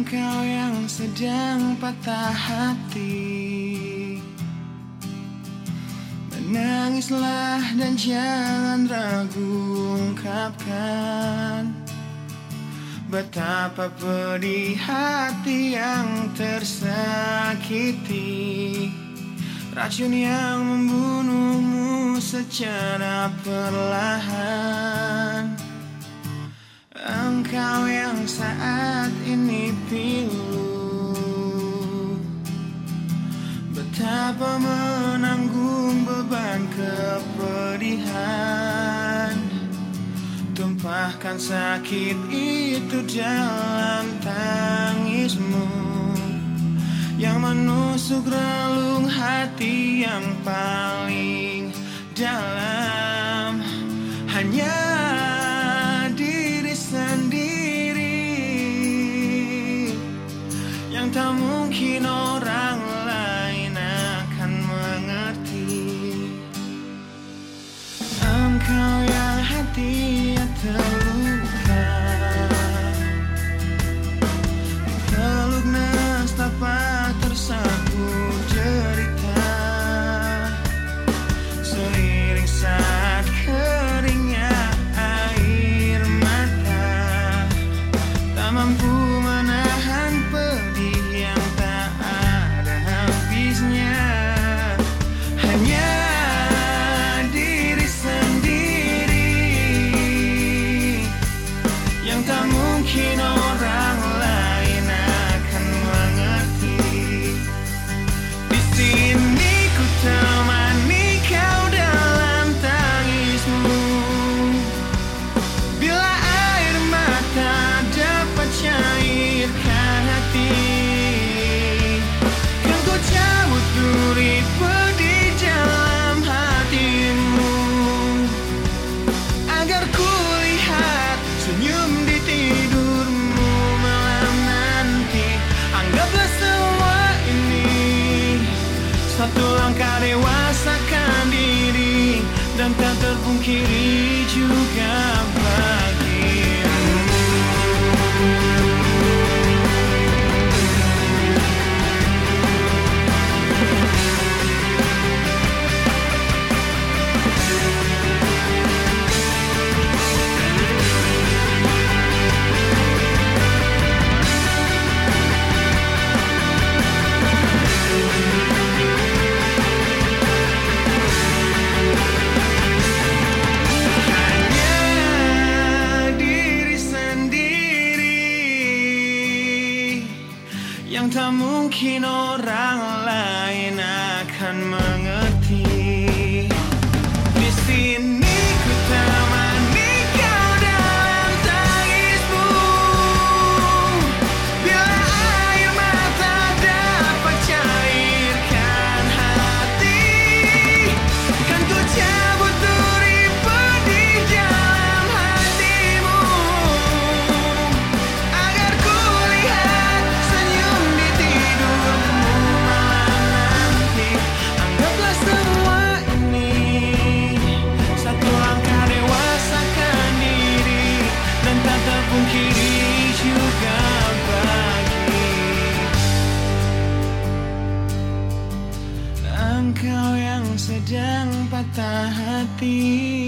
engkau yang sedang patah hati. Menangislah dan jangan ragu ungkapkan Betapa pedih hati yang tersakiti. Racun yang membunuhmu secara perlahan. Engkau yang saat Betapa menanggung beban kepedihan. Tumpahkan sakit itu dalam tangismu. Yang menusuk relung hati yang paling dewasakan diri dan tak terpungkiri. tak mungkin orang lain akan mengerti. Tak hati.